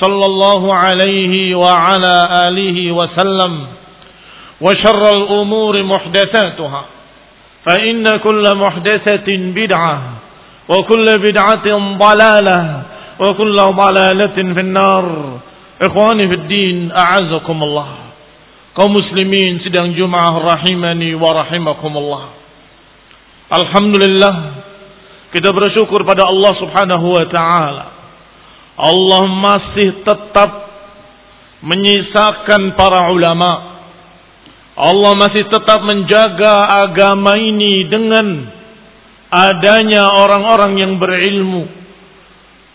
صلى الله عليه وعلى آله وسلم وشر الأمور محدثاتها فإن كل محدثة بدعة وكل بدعة ضلالة وكل ضلالة في النار إخواني في الدين أعزكم الله kaum muslimin sidang Jumat rahimani wa rahimakumullah. Alhamdulillah kita bersyukur pada Allah Subhanahu wa taala. Allah masih tetap menyisakan para ulama. Allah masih tetap menjaga agama ini dengan adanya orang-orang yang berilmu,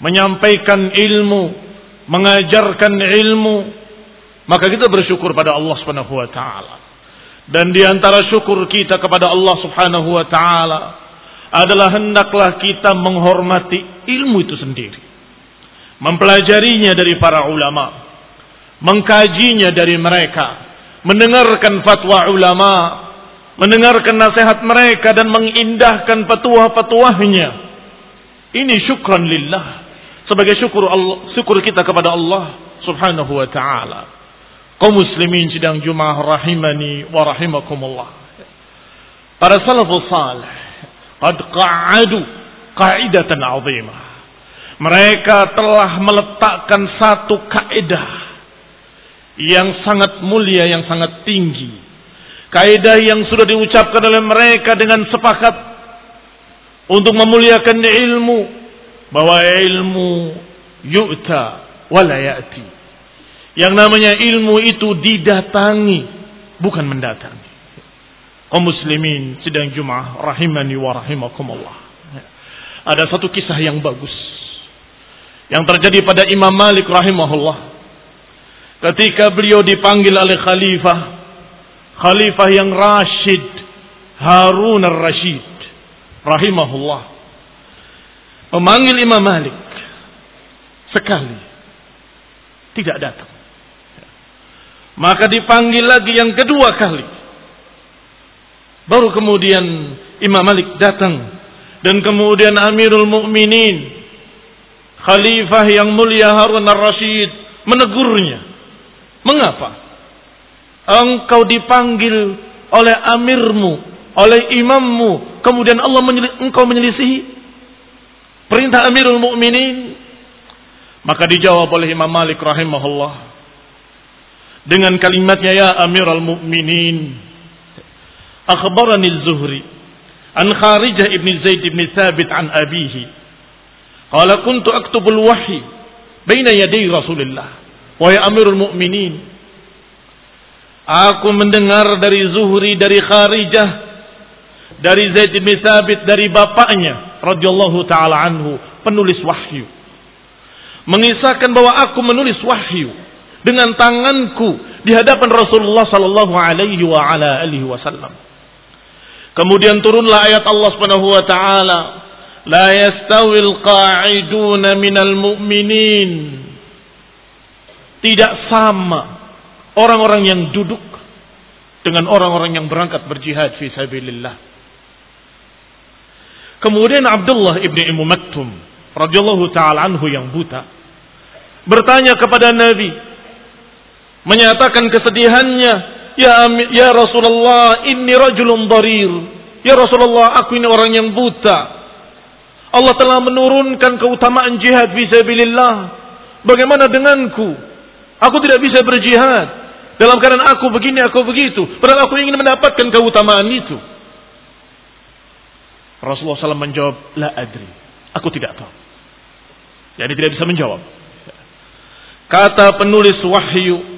menyampaikan ilmu, mengajarkan ilmu, maka kita bersyukur pada Allah Subhanahu wa taala. Dan di antara syukur kita kepada Allah Subhanahu wa taala adalah hendaklah kita menghormati ilmu itu sendiri. Mempelajarinya dari para ulama, mengkajinya dari mereka, mendengarkan fatwa ulama, mendengarkan nasihat mereka dan mengindahkan petuah-petuahnya. Ini syukran lillah sebagai syukur Allah, syukur kita kepada Allah Subhanahu wa taala kaum muslimin sidang Jumat rahimani wa rahimakumullah. Para salafus salih qad qa'adu qa'idatan 'azimah. Mereka telah meletakkan satu kaidah yang sangat mulia, yang sangat tinggi. Kaidah yang sudah diucapkan oleh mereka dengan sepakat untuk memuliakan ilmu bahwa ilmu yu'ta wala ya'ti yang namanya ilmu itu didatangi, bukan mendatangi. Kaum muslimin sedang Jumat rahimani wa rahimakumullah. Ada satu kisah yang bagus yang terjadi pada Imam Malik rahimahullah. Ketika beliau dipanggil oleh khalifah, khalifah yang Rashid, Harun al-Rashid rahimahullah. Memanggil Imam Malik sekali tidak datang. Maka dipanggil lagi yang kedua kali. Baru kemudian Imam Malik datang dan kemudian Amirul Mukminin Khalifah yang mulia Harun ar-Rasyid menegurnya. Mengapa? Engkau dipanggil oleh amirmu, oleh imammu, kemudian Allah menyel engkau menyelisihi perintah Amirul Mukminin. Maka dijawab oleh Imam Malik rahimahullah dengan kalimatnya ya Amirul Mukminin akhbarani az-Zuhri an Kharijah ibn Zaid ibn Thabit an abihi qala kuntu aktubu al-wahyi baina yaday Rasulillah wa ya Amirul Mukminin Aku mendengar dari Zuhri, dari Kharijah, dari Zaid bin Thabit, dari bapaknya, radhiyallahu taala anhu, penulis wahyu. Mengisahkan bahwa aku menulis wahyu dengan tanganku di hadapan Rasulullah sallallahu alaihi wa ala alihi wasallam. Kemudian turunlah ayat Allah Subhanahu wa taala, "La yastawil qa'iduna minal mu'minin." Tidak sama orang-orang yang duduk dengan orang-orang yang berangkat berjihad fi sabilillah. Kemudian Abdullah ibni Ummu Maktum radhiyallahu taala anhu yang buta bertanya kepada Nabi menyatakan kesedihannya, "Ya ya Rasulullah, inni rajulun dharir." Ya Rasulullah, aku ini orang yang buta. Allah telah menurunkan keutamaan jihad fi sabilillah. Bagaimana denganku? Aku tidak bisa berjihad. Dalam keadaan aku begini, aku begitu. Padahal aku ingin mendapatkan keutamaan itu. Rasulullah SAW menjawab, La adri. Aku tidak tahu. Jadi tidak bisa menjawab. Kata penulis wahyu,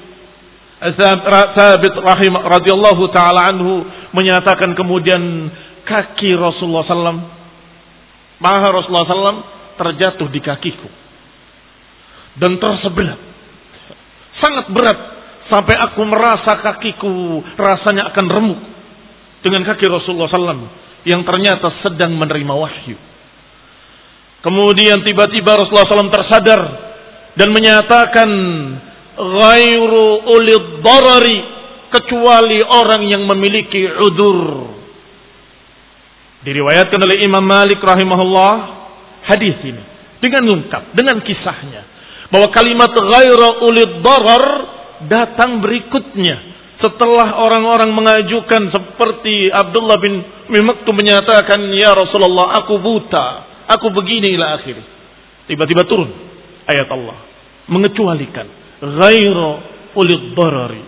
Thabit rahim radhiyallahu taala anhu menyatakan kemudian kaki Rasulullah SAW, paha Rasulullah SAW terjatuh di kakiku dan tersebelah. Sangat berat Sampai aku merasa kakiku rasanya akan remuk. Dengan kaki Rasulullah SAW. Yang ternyata sedang menerima wahyu. Kemudian tiba-tiba Rasulullah SAW tersadar. Dan menyatakan. Ghairu ulid darari. Kecuali orang yang memiliki udur. Diriwayatkan oleh Imam Malik rahimahullah. Hadis ini. Dengan lengkap. Dengan kisahnya. Bahwa kalimat ghairu ulid darar datang berikutnya setelah orang-orang mengajukan seperti Abdullah bin Maktum menyatakan ya Rasulullah aku buta aku begini ila akhir tiba-tiba turun ayat Allah mengecualikan ghairu ulid darari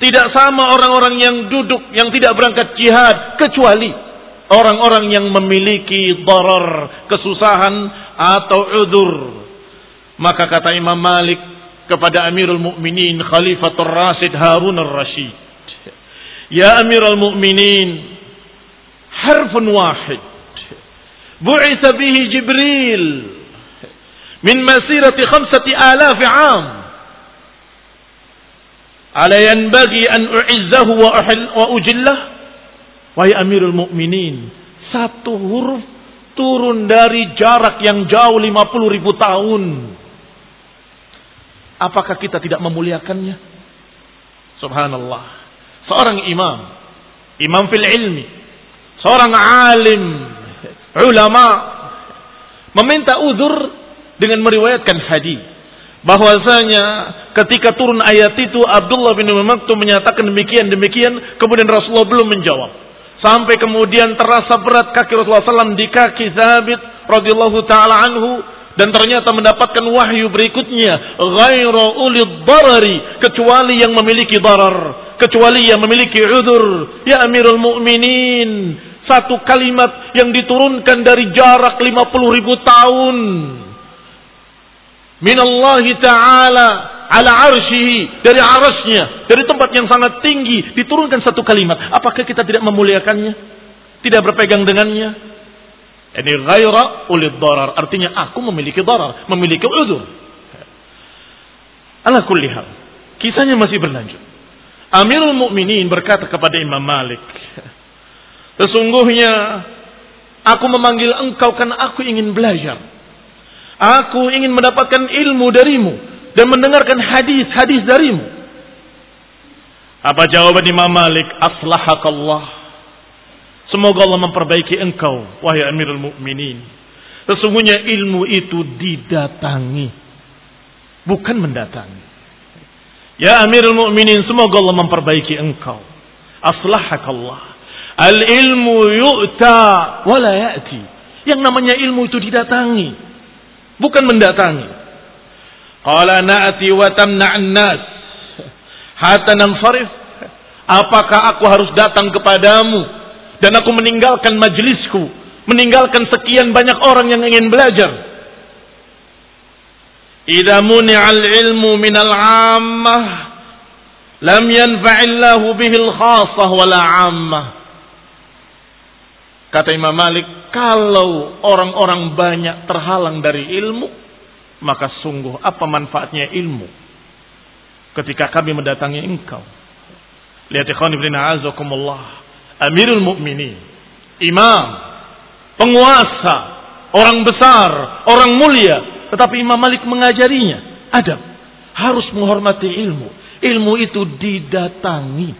tidak sama orang-orang yang duduk yang tidak berangkat jihad kecuali orang-orang yang memiliki darar kesusahan atau udur maka kata Imam Malik kepada Amirul Mukminin Khalifatul Rasid Harun Ar-Rashid. Ya Amirul Mukminin, harfun wahid. Bu'itha bihi Jibril min masirati khamsati alaf am. Ala yanbaghi an u'izzahu wa, wa ujillah? Wahai Amirul Mukminin, satu huruf turun dari jarak yang jauh 50 ribu tahun Apakah kita tidak memuliakannya? Subhanallah. Seorang imam, imam fil ilmi, seorang alim, ulama meminta uzur dengan meriwayatkan hadis bahwasanya ketika turun ayat itu Abdullah bin Maktum menyatakan demikian demikian kemudian Rasulullah belum menjawab sampai kemudian terasa berat kaki Rasulullah SAW di kaki Zabit radhiyallahu taala anhu. Dan ternyata mendapatkan wahyu berikutnya. Ghairu ulid darari. Kecuali yang memiliki darar. Kecuali yang memiliki udur ya amirul mukminin satu kalimat yang diturunkan dari jarak 50 ribu tahun. Minallahi ta'ala ala arsyihi dari arasnya dari tempat yang sangat tinggi diturunkan satu kalimat apakah kita tidak memuliakannya tidak berpegang dengannya ini ghaira ulid darar. Artinya aku memiliki darar. Memiliki udur. Ala kulli hal. Kisahnya masih berlanjut. Amirul Mukminin berkata kepada Imam Malik. Sesungguhnya aku memanggil engkau karena aku ingin belajar. Aku ingin mendapatkan ilmu darimu. Dan mendengarkan hadis-hadis darimu. Apa jawaban Imam Malik? Aslahakallah. Semoga Allah memperbaiki engkau, wahai Amirul Mukminin. Sesungguhnya ilmu itu didatangi, bukan mendatangi. Ya Amirul Mukminin, semoga Allah memperbaiki engkau. Aslahakallah. Al ilmu yu'ta wala ya'ti. Yang namanya ilmu itu didatangi, bukan mendatangi. Qala na'ti wa tamna'an nas hatta nansarif. Apakah aku harus datang kepadamu dan aku meninggalkan majelisku, meninggalkan sekian banyak orang yang ingin belajar. Idza muni'al ilmu minal 'ammah lam yanfa'illahu bihil khasah wala ammah. Kata Imam Malik, kalau orang-orang banyak terhalang dari ilmu, maka sungguh apa manfaatnya ilmu ketika kami mendatangi engkau. Lihat ikhwan ibn a'azakumullah. Amirul Mukminin, imam, penguasa, orang besar, orang mulia, tetapi Imam Malik mengajarinya adab, harus menghormati ilmu. Ilmu itu didatangi,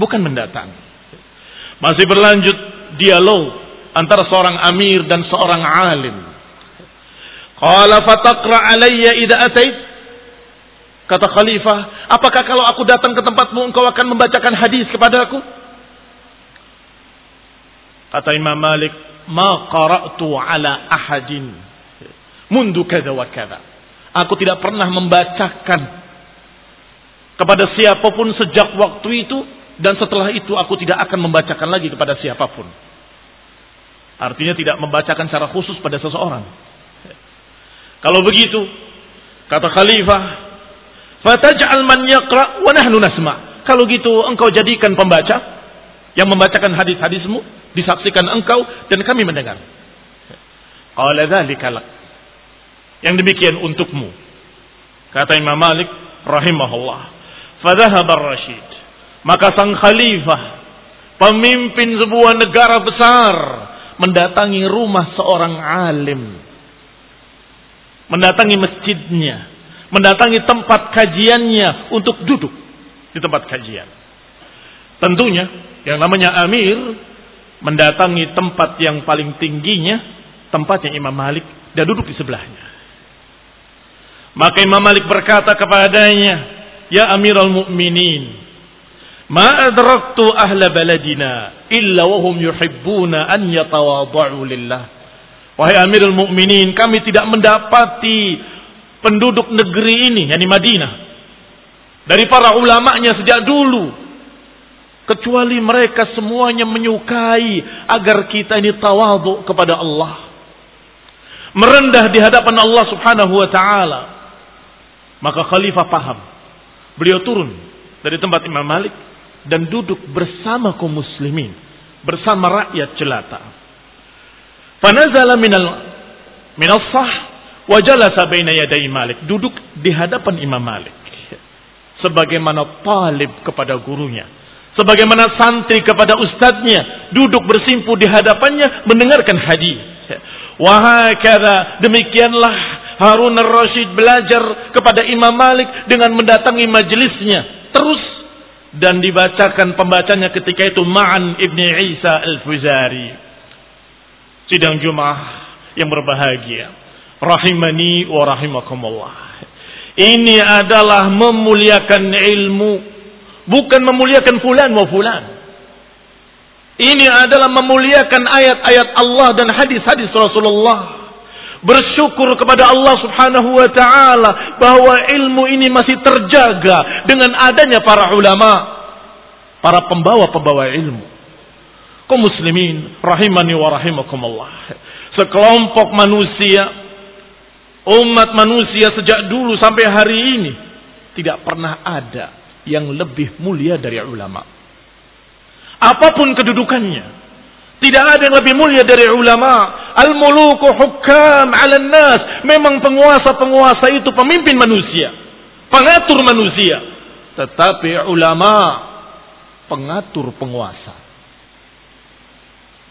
bukan mendatangi. Masih berlanjut dialog antara seorang amir dan seorang alim. Qala fataqra alayya idza atait Kata khalifah, apakah kalau aku datang ke tempatmu engkau akan membacakan hadis kepadaku? Kata Imam Malik, ma qara'tu ala ahadin mundu kada wa kada. Aku tidak pernah membacakan kepada siapa pun sejak waktu itu dan setelah itu aku tidak akan membacakan lagi kepada siapa pun. Artinya tidak membacakan secara khusus pada seseorang. Kalau begitu, kata khalifah, Fataj'al man yaqra wa nahnu nasma. Kalau gitu engkau jadikan pembaca yang membacakan hadis-hadismu, disaksikan engkau dan kami mendengar. Qala dzalika. Yang demikian untukmu. Kata Imam Malik rahimahullah. Fadhahaba Rashid. Maka sang khalifah, pemimpin sebuah negara besar, mendatangi rumah seorang alim. Mendatangi masjidnya mendatangi tempat kajiannya untuk duduk di tempat kajian. Tentunya yang namanya amir mendatangi tempat yang paling tingginya, tempatnya Imam Malik dan duduk di sebelahnya. Maka Imam Malik berkata kepadanya, "Ya Amirul Mukminin, ma adraktu ahla baladina illa wahum yuhibbuna an yatawadhu lillah." Wahai Amirul Mukminin, kami tidak mendapati penduduk negeri ini, yakni Madinah. Dari para ulamanya sejak dulu. Kecuali mereka semuanya menyukai agar kita ini tawadhu kepada Allah. Merendah di hadapan Allah subhanahu wa ta'ala. Maka khalifah paham. Beliau turun dari tempat Imam Malik. Dan duduk bersama kaum muslimin. Bersama rakyat jelata. Fanazala minal minal sah Wajalasa baina yadai Malik. Duduk di hadapan Imam Malik. Sebagaimana talib kepada gurunya. Sebagaimana santri kepada ustadznya. Duduk bersimpu di hadapannya mendengarkan hadis. Wahakada demikianlah Harun al-Rashid belajar kepada Imam Malik dengan mendatangi majelisnya. Terus dan dibacakan pembacanya ketika itu Ma'an Ibni Isa Al-Fuzari. Sidang Jumat yang berbahagia rahimani wa rahimakumullah. Ini adalah memuliakan ilmu, bukan memuliakan fulan wa fulan. Ini adalah memuliakan ayat-ayat Allah dan hadis-hadis Rasulullah. Bersyukur kepada Allah subhanahu wa ta'ala bahwa ilmu ini masih terjaga dengan adanya para ulama. Para pembawa-pembawa ilmu. Kau muslimin rahimani wa rahimakumullah. Sekelompok manusia Umat manusia sejak dulu sampai hari ini tidak pernah ada yang lebih mulia dari ulama. Apa pun kedudukannya, tidak ada yang lebih mulia dari ulama. Al-muluku hukam 'ala nas. Memang penguasa-penguasa itu pemimpin manusia, pengatur manusia. Tetapi ulama pengatur penguasa.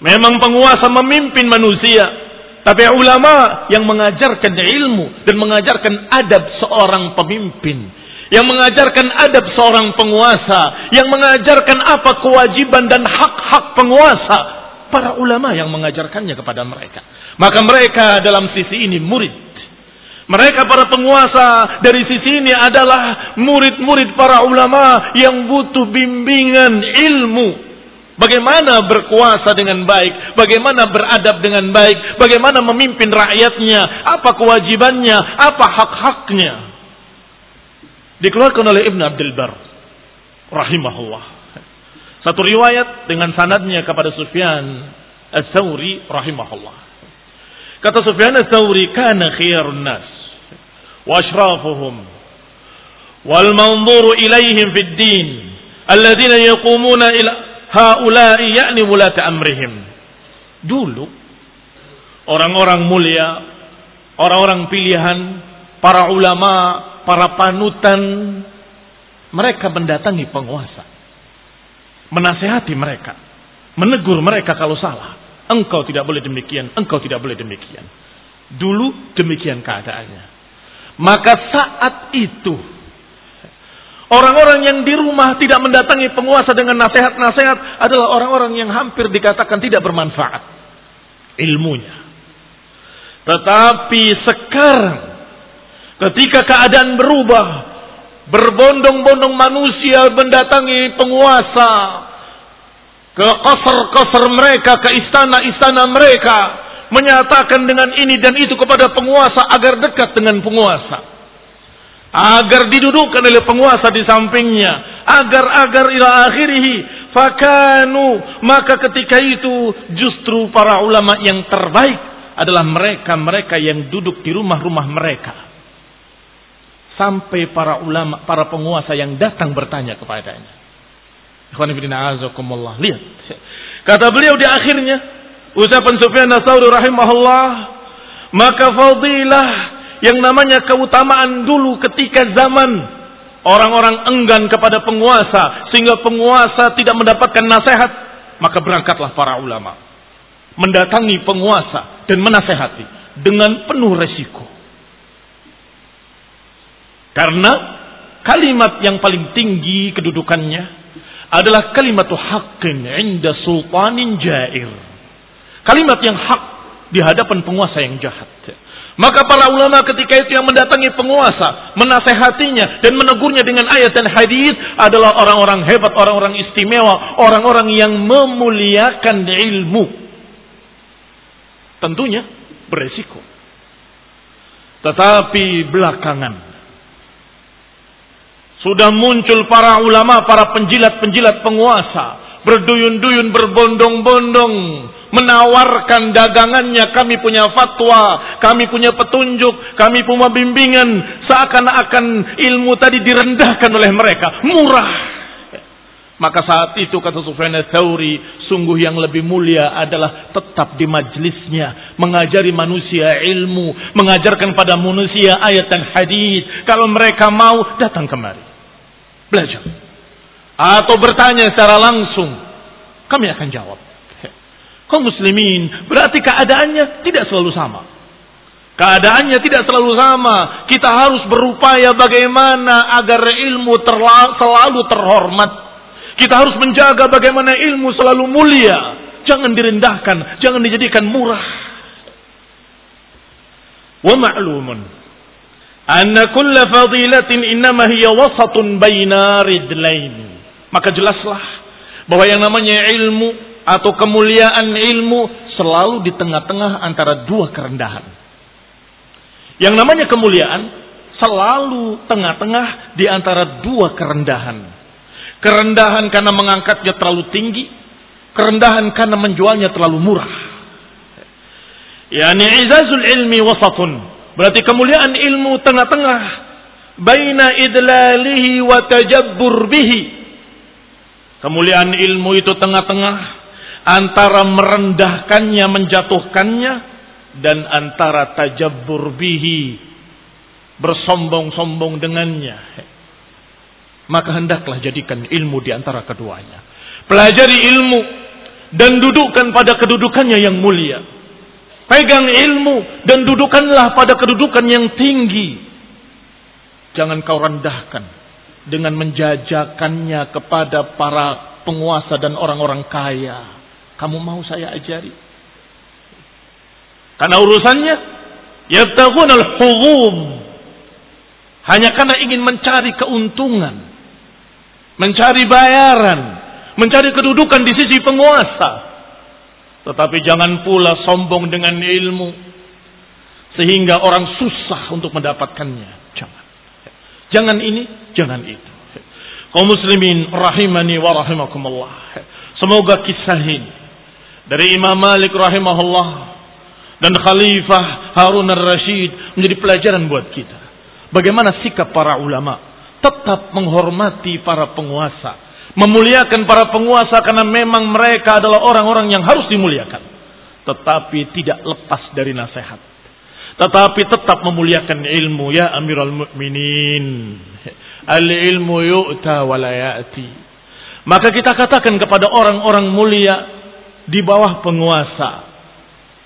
Memang penguasa memimpin manusia, tapi ulama yang mengajarkan ilmu dan mengajarkan adab seorang pemimpin. Yang mengajarkan adab seorang penguasa. Yang mengajarkan apa kewajiban dan hak-hak penguasa. Para ulama yang mengajarkannya kepada mereka. Maka mereka dalam sisi ini murid. Mereka para penguasa dari sisi ini adalah murid-murid para ulama yang butuh bimbingan ilmu Bagaimana berkuasa dengan baik, bagaimana beradab dengan baik, bagaimana memimpin rakyatnya, apa kewajibannya, apa hak-haknya. Dikeluarkan oleh Ibn Abdul Bar rahimahullah. Satu riwayat dengan sanadnya kepada Sufyan Al-Thawri rahimahullah. Kata Sufyan Al-Thawri, kana khiyarun nas wa ashrafuhum wal manzuru ilaihim fid din alladzina yaqumuna ila haula'i yakni mulata amrihim. Dulu orang-orang mulia, orang-orang pilihan, para ulama, para panutan, mereka mendatangi penguasa. Menasehati mereka. Menegur mereka kalau salah. Engkau tidak boleh demikian, engkau tidak boleh demikian. Dulu demikian keadaannya. Maka saat itu Orang-orang yang di rumah tidak mendatangi penguasa dengan nasihat-nasihat adalah orang-orang yang hampir dikatakan tidak bermanfaat ilmunya. Tetapi sekarang ketika keadaan berubah, berbondong-bondong manusia mendatangi penguasa ke kasar-kasar mereka, ke istana-istana mereka, menyatakan dengan ini dan itu kepada penguasa agar dekat dengan penguasa agar didudukkan oleh penguasa di sampingnya. Agar agar ila akhirih fakanu. Maka ketika itu justru para ulama yang terbaik adalah mereka-mereka yang duduk di rumah-rumah mereka. Sampai para ulama para penguasa yang datang bertanya kepadanya. Lihat. Kata beliau di akhirnya ucapan Sufyan Tsauri rahimahullah maka fadilah yang namanya keutamaan dulu ketika zaman orang-orang enggan kepada penguasa sehingga penguasa tidak mendapatkan nasihat maka berangkatlah para ulama. Mendatangi penguasa dan menasehati dengan penuh resiko. Karena kalimat yang paling tinggi kedudukannya adalah kalimat haqqin inda sultanin jair. Kalimat yang hak di hadapan penguasa yang jahat maka para ulama ketika itu yang mendatangi penguasa, menasehatinya dan menegurnya dengan ayat dan hadis adalah orang-orang hebat, orang-orang istimewa, orang-orang yang memuliakan ilmu. Tentunya beresiko. Tetapi belakangan sudah muncul para ulama, para penjilat-penjilat penguasa, berduyun-duyun, berbondong-bondong menawarkan dagangannya, kami punya fatwa, kami punya petunjuk, kami punya bimbingan, seakan-akan ilmu tadi direndahkan oleh mereka, murah. Maka saat itu kata Sufyan Tsauri, sungguh yang lebih mulia adalah tetap di majlisnya, mengajari manusia ilmu, mengajarkan pada manusia ayat dan hadis. Kalau mereka mau datang kemari. Belajar. Atau bertanya secara langsung, kami akan jawab kaum muslimin, berarti keadaannya tidak selalu sama. Keadaannya tidak selalu sama. Kita harus berupaya bagaimana agar ilmu selalu terhormat. Kita harus menjaga bagaimana ilmu selalu mulia. Jangan direndahkan, jangan dijadikan murah. Wa ma'lumun anna kulla fadilatin innama hiya wasatun baina ridlain. Maka jelaslah bahwa yang namanya ilmu atau kemuliaan ilmu selalu di tengah-tengah antara dua kerendahan. Yang namanya kemuliaan selalu tengah-tengah di antara dua kerendahan. Kerendahan karena mengangkatnya terlalu tinggi, kerendahan karena menjualnya terlalu murah. Yani izazul ilmi wasatun. Berarti kemuliaan ilmu tengah-tengah baina idlalihi wa tajabbur bihi. Kemuliaan ilmu itu tengah-tengah antara merendahkannya, menjatuhkannya dan antara tajabbur bihi bersombong-sombong dengannya. Maka hendaklah jadikan ilmu di antara keduanya. Pelajari ilmu dan dudukkan pada kedudukannya yang mulia. Pegang ilmu dan dudukanlah pada kedudukan yang tinggi. Jangan kau rendahkan dengan menjajakannya kepada para penguasa dan orang-orang kaya. Kamu mau saya ajari? Karena urusannya yabtaghun al-huzum. Hanya karena ingin mencari keuntungan, mencari bayaran, mencari kedudukan di sisi penguasa. Tetapi jangan pula sombong dengan ilmu sehingga orang susah untuk mendapatkannya. Jangan. Jangan ini, jangan itu. Kaum muslimin rahimani wa rahimakumullah. Semoga kisah ini dari Imam Malik rahimahullah dan Khalifah Harun al-Rashid menjadi pelajaran buat kita. Bagaimana sikap para ulama tetap menghormati para penguasa, memuliakan para penguasa karena memang mereka adalah orang-orang yang harus dimuliakan, tetapi tidak lepas dari nasihat. Tetapi tetap memuliakan ilmu ya Amirul Mukminin. Al ilmu yu'ta wa la ya'ti. Maka kita katakan kepada orang-orang mulia di bawah penguasa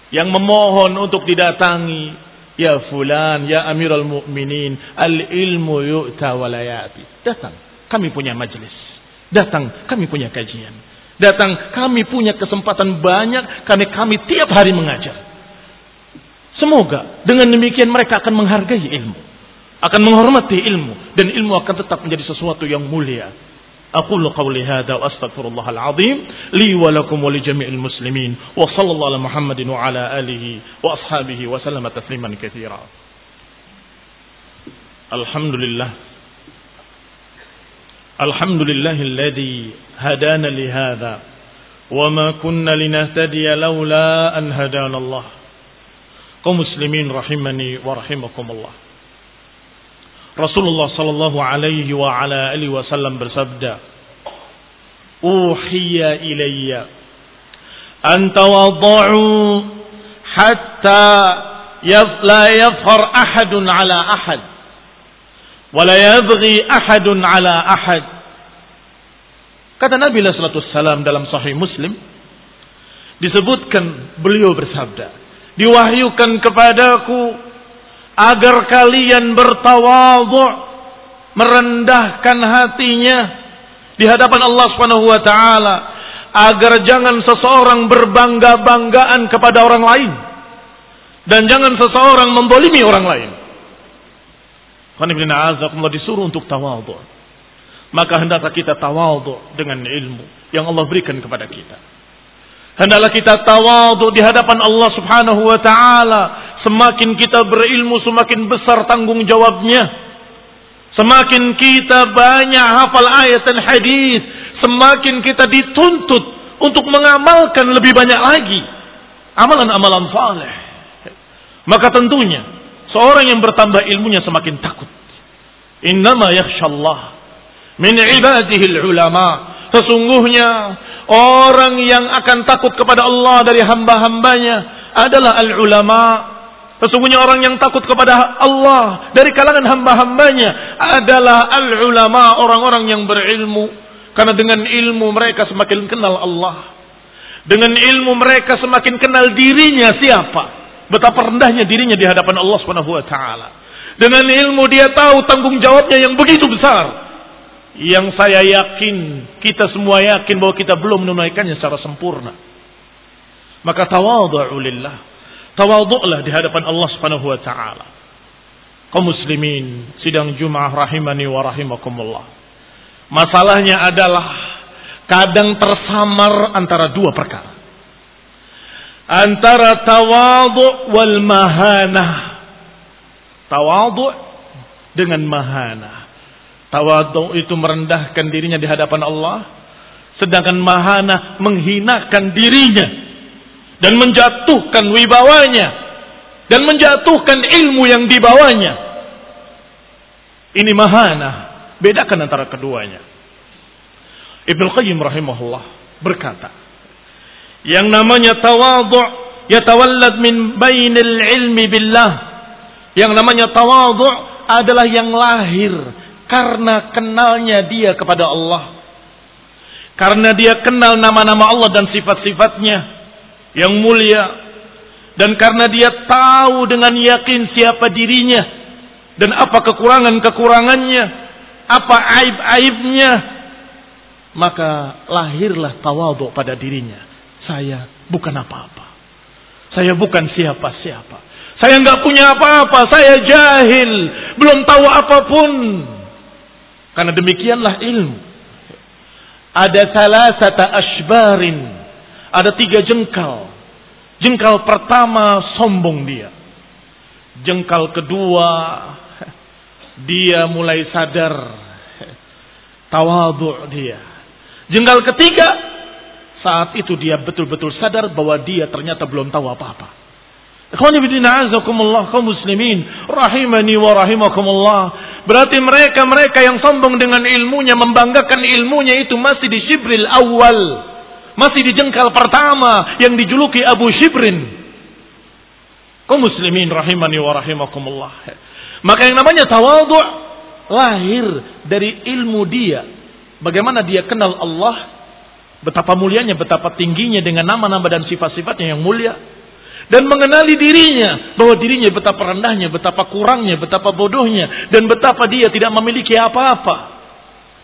yang memohon untuk didatangi Ya fulan, ya amirul mu'minin, al-ilmu yu'ta walayati. Datang, kami punya majelis. Datang, kami punya kajian. Datang, kami punya kesempatan banyak karena kami tiap hari mengajar. Semoga dengan demikian mereka akan menghargai ilmu. Akan menghormati ilmu. Dan ilmu akan tetap menjadi sesuatu yang mulia. أقول قولي هذا وأستغفر الله العظيم لي ولكم ولجميع المسلمين وصلى الله على محمد وعلى آله وأصحابه وسلم تسليما كثيرا. الحمد لله. الحمد لله الذي هدانا لهذا وما كنا لنهتدي لولا أن هدانا الله. قوم مسلمين رحمني ورحمكم الله. Rasulullah sallallahu alaihi wa ala alihi wasallam bersabda, "Uhiya ilayya an tawaddu hatta yafkhar ahadun ala ahad wa la yabghi ahadun ala ahad." Kata Nabi sallallahu wasallam dalam sahih Muslim disebutkan beliau bersabda, "Diwahyukan kepadaku agar kalian bertawadhu merendahkan hatinya di hadapan Allah Subhanahu wa taala agar jangan seseorang berbangga-banggaan kepada orang lain dan jangan seseorang membolimi orang lain. Qanibina disuruh untuk tawadhu. Maka hendaklah kita tawadhu dengan ilmu yang Allah berikan kepada kita. Hendaklah kita tawadhu di hadapan Allah Subhanahu wa taala Semakin kita berilmu, semakin besar tanggung jawabnya. Semakin kita banyak hafal ayat dan hadis, semakin kita dituntut untuk mengamalkan lebih banyak lagi amalan-amalan saleh. Maka tentunya seorang yang bertambah ilmunya semakin takut. Innama yakhshallah min ibadihi ulama. Sesungguhnya orang yang akan takut kepada Allah dari hamba-hambanya adalah al-ulama Sesungguhnya orang yang takut kepada Allah dari kalangan hamba-hambanya adalah al-ulama, orang-orang yang berilmu. Karena dengan ilmu mereka semakin kenal Allah. Dengan ilmu mereka semakin kenal dirinya siapa. Betapa rendahnya dirinya di hadapan Allah Subhanahu wa taala. Dengan ilmu dia tahu tanggung jawabnya yang begitu besar. Yang saya yakin, kita semua yakin bahwa kita belum menunaikannya secara sempurna. Maka tawadhu'u Tawaduklah di hadapan Allah Subhanahu wa taala. Kaum muslimin, sidang Jumat rahimani wa rahimakumullah. Masalahnya adalah kadang tersamar antara dua perkara. Antara tawadhu wal mahanah. Tawadhu dengan mahanah. Tawadhu itu merendahkan dirinya di hadapan Allah, sedangkan mahanah menghinakan dirinya dan menjatuhkan wibawanya dan menjatuhkan ilmu yang dibawanya. Ini mahana. Bedakan antara keduanya. Ibnu Qayyim rahimahullah berkata, yang namanya tawadhu' yatawallad min bainil ilmi billah. Yang namanya tawadhu' adalah yang lahir karena kenalnya dia kepada Allah. Karena dia kenal nama-nama Allah dan sifat-sifatnya yang mulia dan karena dia tahu dengan yakin siapa dirinya dan apa kekurangan-kekurangannya, apa aib-aibnya, maka lahirlah tawadhu pada dirinya. Saya bukan apa-apa. Saya bukan siapa-siapa. Saya nggak punya apa-apa. Saya jahil, belum tahu apa pun. Karena demikianlah ilmu. Ada salah satu ashbarin ada tiga jengkal. Jengkal pertama sombong dia. Jengkal kedua dia mulai sadar tawadhu dia. Jengkal ketiga saat itu dia betul-betul sadar bahwa dia ternyata belum tahu apa-apa. Ikhwani bidina azakumullah kaum muslimin rahimani wa rahimakumullah. Berarti mereka-mereka yang sombong dengan ilmunya, membanggakan ilmunya itu masih di Shibril awal. Masih di jengkal pertama yang dijuluki Abu Shibrin. Kau muslimin rahimani wa rahimakumullah. Maka yang namanya tawadhu' lahir dari ilmu dia. Bagaimana dia kenal Allah, betapa mulianya, betapa tingginya dengan nama-nama dan sifat-sifatnya yang mulia dan mengenali dirinya bahwa dirinya betapa rendahnya, betapa kurangnya, betapa bodohnya dan betapa dia tidak memiliki apa-apa.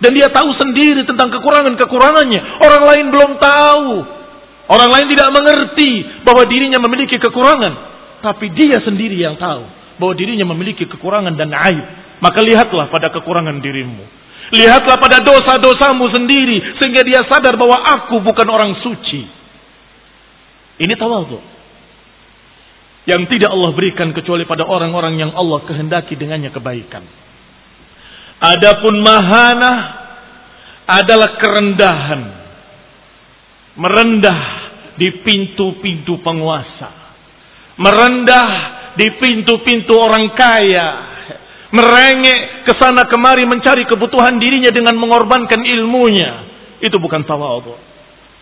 Dan dia tahu sendiri tentang kekurangan-kekurangannya. Orang lain belum tahu. Orang lain tidak mengerti bahwa dirinya memiliki kekurangan, tapi dia sendiri yang tahu bahwa dirinya memiliki kekurangan dan aib. Maka lihatlah pada kekurangan dirimu. Lihatlah pada dosa-dosamu sendiri sehingga dia sadar bahwa aku bukan orang suci. Ini tawadhu yang tidak Allah berikan kecuali pada orang-orang yang Allah kehendaki dengannya kebaikan. Adapun mahana adalah kerendahan. Merendah di pintu-pintu penguasa. Merendah di pintu-pintu orang kaya. Merengek ke sana kemari mencari kebutuhan dirinya dengan mengorbankan ilmunya. Itu bukan tawadhu.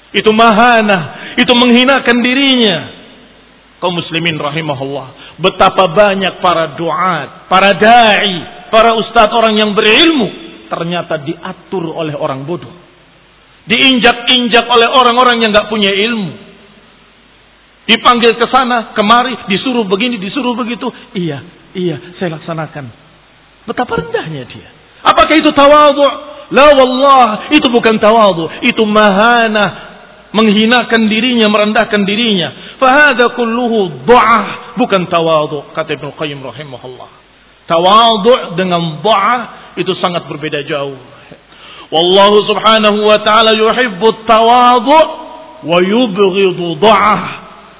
Itu mahana, itu menghinakan dirinya kaum muslimin rahimahullah. Betapa banyak para duat, para da'i, para ustadz orang yang berilmu ternyata diatur oleh orang bodoh. Diinjak-injak oleh orang-orang yang nggak punya ilmu. Dipanggil ke sana, kemari, disuruh begini, disuruh begitu. Iya, iya, saya laksanakan. Betapa rendahnya dia. Apakah itu tawadhu? La wallah, itu bukan tawadhu, itu mahana, menghinakan dirinya, merendahkan dirinya. Fahada kulluhu du'ah, bukan tawadhu, kata Ibnu Qayyim rahimahullah. Tawadhu dengan du'ah itu sangat berbeda jauh. Wallahu subhanahu wa ta'ala yuhibbu tawadhu wa yubghidu du'ah.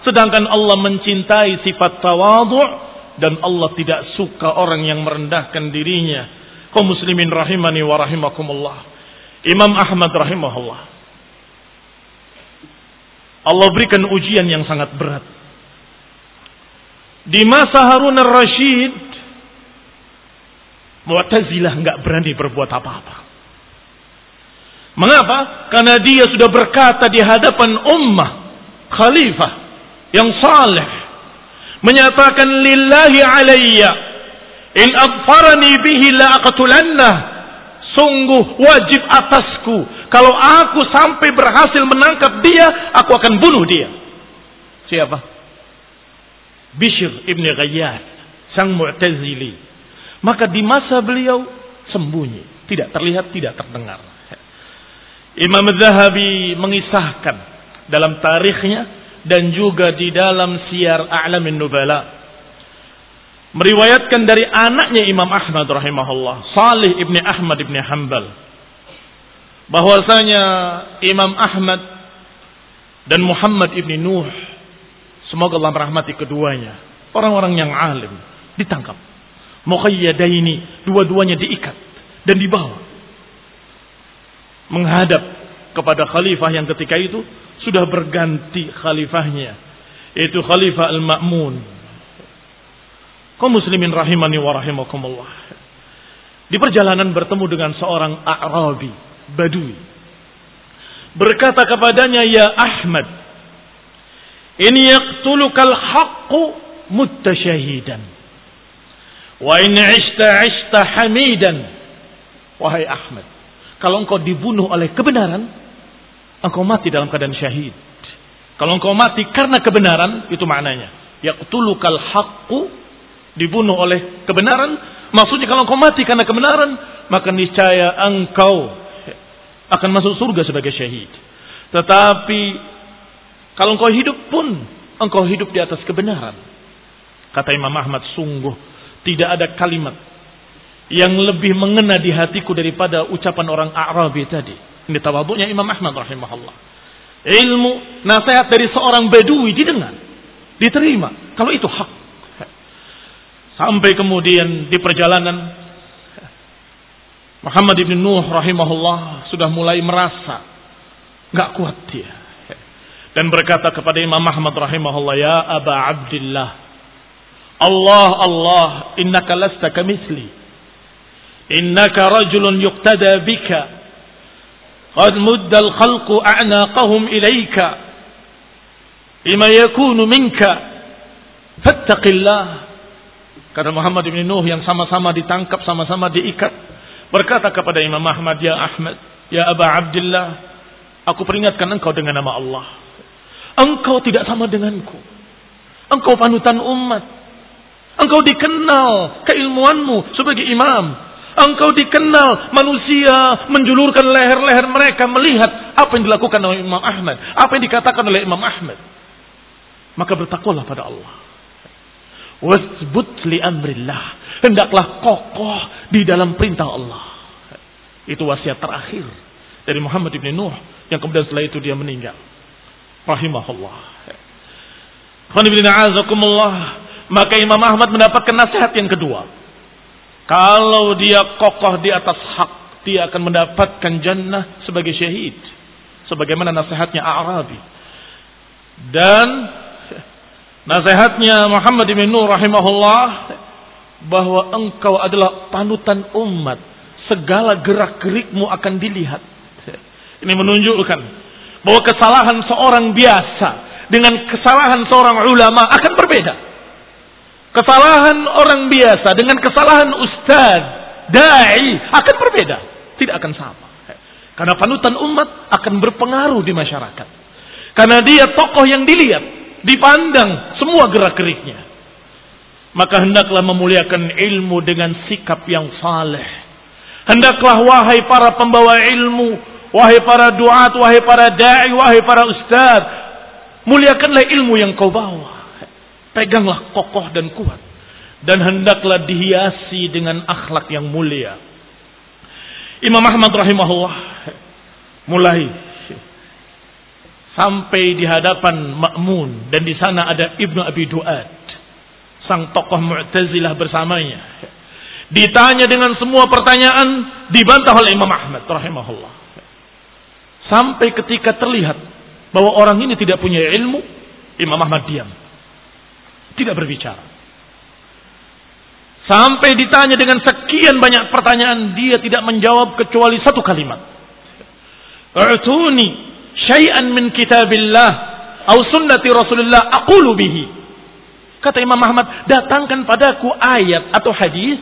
Sedangkan Allah mencintai sifat tawadhu dan Allah tidak suka orang yang merendahkan dirinya. Kau muslimin rahimani wa rahimakumullah. Imam Ahmad rahimahullah Allah berikan ujian yang sangat berat. Di masa Harun al-Rashid, Mu'tazilah nggak berani berbuat apa-apa. Mengapa? Karena dia sudah berkata di hadapan ummah, khalifah yang saleh, menyatakan lillahi alayya in aghfarani bihi la aqtulannah sungguh wajib atasku kalau aku sampai berhasil menangkap dia, aku akan bunuh dia. Siapa? Bishr ibn Ghayyad, sang Mu'tazili. Maka di masa beliau sembunyi, tidak terlihat, tidak terdengar. Imam Zahabi mengisahkan dalam tarikhnya dan juga di dalam Syiar A'lamin Nubala. Meriwayatkan dari anaknya Imam Ahmad rahimahullah, Salih ibni Ahmad ibni Hanbal. Bahwasanya Imam Ahmad dan Muhammad ibni Nuh semoga Allah merahmati keduanya orang-orang yang alim ditangkap muqayyadaini dua-duanya diikat dan dibawa menghadap kepada khalifah yang ketika itu sudah berganti khalifahnya yaitu khalifah al-ma'mun kaum rahimani wa rahimakumullah di perjalanan bertemu dengan seorang A'rabi Badui. Berkata kepadanya, Ya Ahmad, ini yaqtulukal haqqu muttasyahidan. Wa in ishta ishta hamidan. Wahai Ahmad, kalau engkau dibunuh oleh kebenaran, engkau mati dalam keadaan syahid. Kalau engkau mati karena kebenaran, itu maknanya. Yaqtulukal haqqu dibunuh oleh kebenaran, maksudnya kalau engkau mati karena kebenaran, maka niscaya engkau akan masuk surga sebagai syahid. Tetapi kalau engkau hidup pun engkau hidup di atas kebenaran. Kata Imam Ahmad, sungguh tidak ada kalimat yang lebih mengena di hatiku daripada ucapan orang Arabi tadi. Ini tawaduknya Imam Ahmad rahimahullah. Ilmu nasihat dari seorang bedui didengar, diterima. Kalau itu hak. Sampai kemudian di perjalanan Muhammad ibn Nuh rahimahullah sudah mulai merasa nggak kuat dia dan berkata kepada Imam Ahmad rahimahullah ya Aba Abdullah Allah Allah innaka lasta kamitsli innaka rajulun yuqtada bika. Qad mudda al-khalqu a'naqahum ilayka. Lima yakunu minka. Fattaqillah. Kata Muhammad bin Nuh yang sama-sama ditangkap sama-sama diikat. Berkata kepada Imam Ahmad ya Ahmad ya Aba Abdullah aku peringatkan engkau dengan nama Allah. Engkau tidak sama denganku. Engkau panutan umat Engkau dikenal keilmuanmu sebagai imam. Engkau dikenal manusia menjulurkan leher-leher mereka melihat apa yang dilakukan oleh Imam Ahmad. Apa yang dikatakan oleh Imam Ahmad. Maka bertakwalah pada Allah. Wasbut li amrillah. Hendaklah kokoh di dalam perintah Allah. Itu wasiat terakhir dari Muhammad ibn Nuh yang kemudian setelah itu dia meninggal. Rahimahullah. Khonibillah maka Imam Ahmad mendapatkan nasihat yang kedua. Kalau dia kokoh di atas hak, dia akan mendapatkan jannah sebagai syahid. Sebagaimana nasihatnya Arabi. Dan nasihatnya Muhammad bin Nur rahimahullah bahwa engkau adalah panutan umat. Segala gerak gerikmu akan dilihat. Ini menunjukkan bahwa kesalahan seorang biasa dengan kesalahan seorang ulama akan berbeda. Kesalahan orang biasa dengan kesalahan ustaz, dai akan berbeda, tidak akan sama. Karena panutan umat akan berpengaruh di masyarakat. Karena dia tokoh yang dilihat, dipandang semua gerak-geriknya. Maka hendaklah memuliakan ilmu dengan sikap yang saleh. Hendaklah wahai para pembawa ilmu, wahai para duat, wahai para dai, wahai para ustaz, muliakanlah ilmu yang kau bawa. Peganglah kokoh dan kuat. Dan hendaklah dihiasi dengan akhlak yang mulia. Imam Ahmad rahimahullah mulai sampai di hadapan Ma'mun dan di sana ada Ibnu Abi Duad sang tokoh Mu'tazilah bersamanya ditanya dengan semua pertanyaan dibantah oleh Imam Ahmad rahimahullah sampai ketika terlihat bahwa orang ini tidak punya ilmu Imam Ahmad diam tidak berbicara. Sampai ditanya dengan sekian banyak pertanyaan, dia tidak menjawab kecuali satu kalimat. U'tuni syai'an min kitabillah au sunnati Rasulullah aqulu bihi. Kata Imam Ahmad, datangkan padaku ayat atau hadis,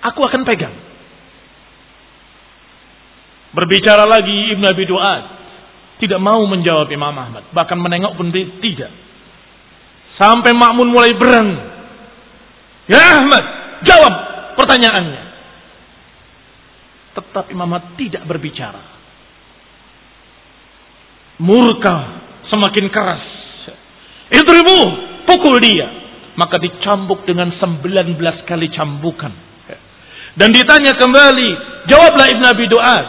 aku akan pegang. Berbicara lagi Ibn Abi Duad. Tidak mau menjawab Imam Ahmad. Bahkan menengok pun tidak. Sampai Makmun mulai berang. Ya Ahmad, jawab pertanyaannya. Tetap Imam Ahmad tidak berbicara. Murka semakin keras. Idribu, pukul dia. Maka dicambuk dengan 19 kali cambukan. Dan ditanya kembali, jawablah Ibn Abi Du'ad.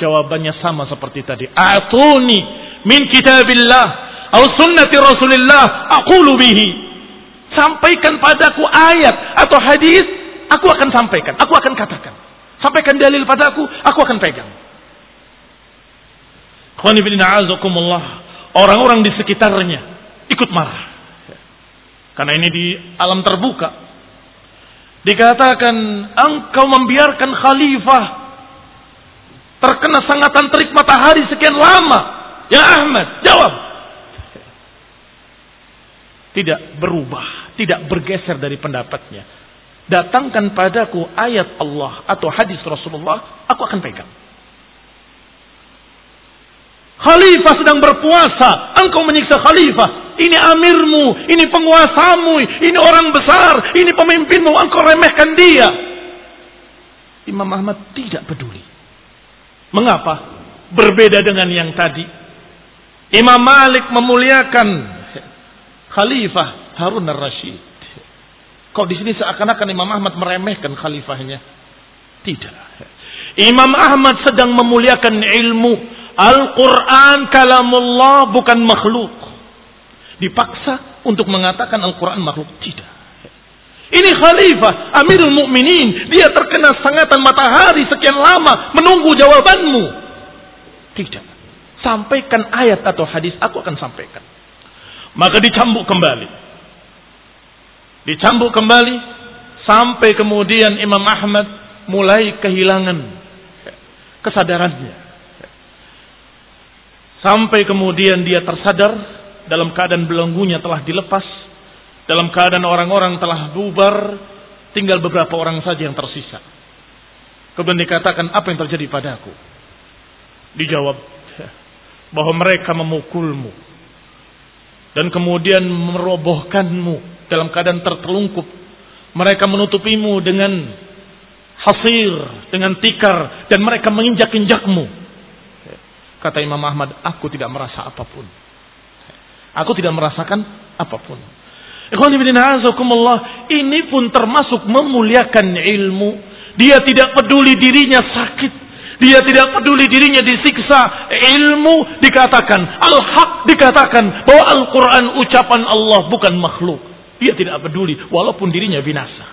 Jawabannya sama seperti tadi. Atuni min kitabillah atau sunnati Rasulillah aqulu bihi. Sampaikan padaku ayat atau hadis, aku akan sampaikan, aku akan katakan. Sampaikan dalil padaku, aku akan pegang. Orang-orang di sekitarnya ikut marah. Karena ini di alam terbuka. Dikatakan engkau membiarkan khalifah terkena sangatan terik matahari sekian lama Ya Ahmad, jawab. Tidak berubah, tidak bergeser dari pendapatnya. Datangkan padaku ayat Allah atau hadis Rasulullah, aku akan pegang. Khalifah sedang berpuasa, engkau menyiksa khalifah. Ini amirmu, ini penguasamu, ini orang besar, ini pemimpinmu, engkau remehkan dia. Imam Ahmad tidak peduli. Mengapa? Berbeda dengan yang tadi. Imam Malik memuliakan Khalifah Harun al-Rashid. Kok di sini seakan-akan Imam Ahmad meremehkan khalifahnya? Tidak. Imam Ahmad sedang memuliakan ilmu. Al-Quran kalamullah bukan makhluk. Dipaksa untuk mengatakan Al-Quran makhluk. Tidak. Ini khalifah, amirul mukminin. Dia terkena sangatan matahari sekian lama menunggu jawabanmu. Tidak. Sampaikan ayat atau hadis, aku akan sampaikan. Maka dicambuk kembali. Dicambuk kembali Sampai kemudian Imam Ahmad mulai kehilangan kesadarannya. Sampai kemudian dia tersadar dalam keadaan belenggunya telah dilepas, dalam keadaan orang-orang telah bubar, tinggal beberapa orang saja yang tersisa. Kemudian dikatakan apa yang terjadi padaku? Dijawab bahwa mereka memukulmu dan kemudian merobohkanmu dalam keadaan tertelungkup. Mereka menutupimu dengan hasir, dengan tikar dan mereka menginjak-injakmu Kata Imam Ahmad, aku tidak merasa apa pun. Aku tidak merasakan apa pun. Ini pun termasuk memuliakan ilmu. Dia tidak peduli dirinya sakit. Dia tidak peduli dirinya disiksa. Ilmu dikatakan. Al-Haq dikatakan. Bahwa Al-Quran ucapan Allah bukan makhluk. Dia tidak peduli. Walaupun dirinya binasa.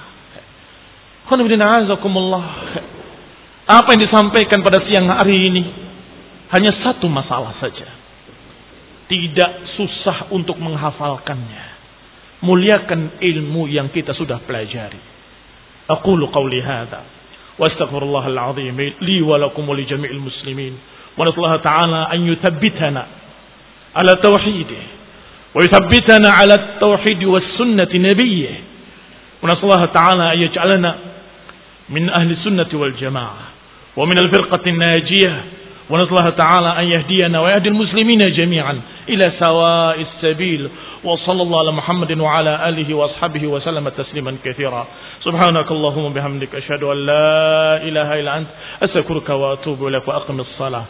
Apa yang disampaikan pada siang hari ini hanya satu masalah saja. Tidak susah untuk menghafalkannya. Muliakan ilmu yang kita sudah pelajari. Aqulu qawli hadha. واستغفر الله العظيم لي ولكم ولجميع المسلمين. ونسأل الله تعالى أن يثبتنا على توحيده ويثبتنا على التوحيد والسنة نبيه. ونسأل الله تعالى أن يجعلنا من أهل السنة والجماعة ومن الفرقة الناجية. ونسأل الله تعالى أن يهدينا ويهدي المسلمين جميعا إلى سواء السبيل. وصلى الله على محمد وعلى آله وأصحابه وسلم تسليما كثيرا. سبحانك اللهم بحمدك أشهد أن لا إله إلا أنت أستغفرك وأتوب إليك وأقم الصلاة.